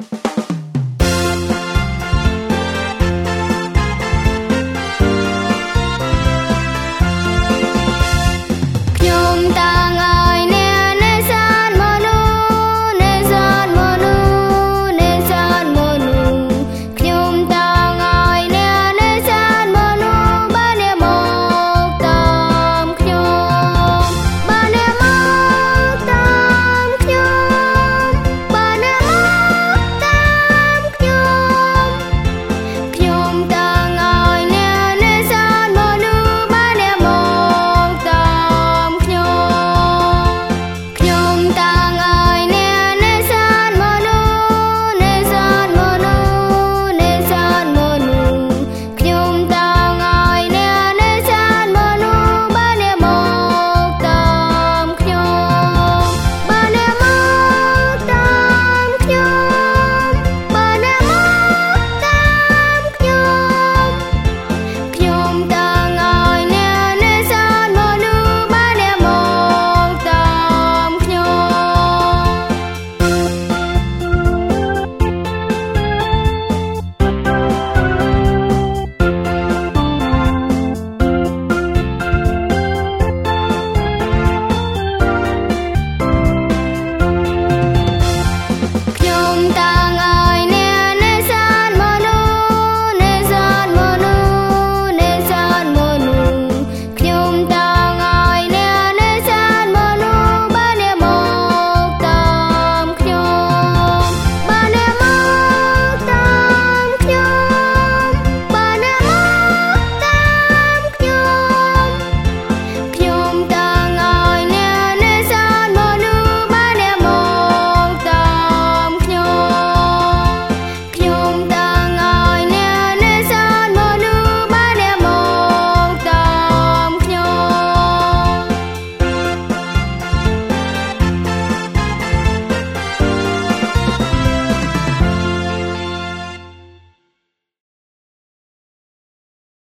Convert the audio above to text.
you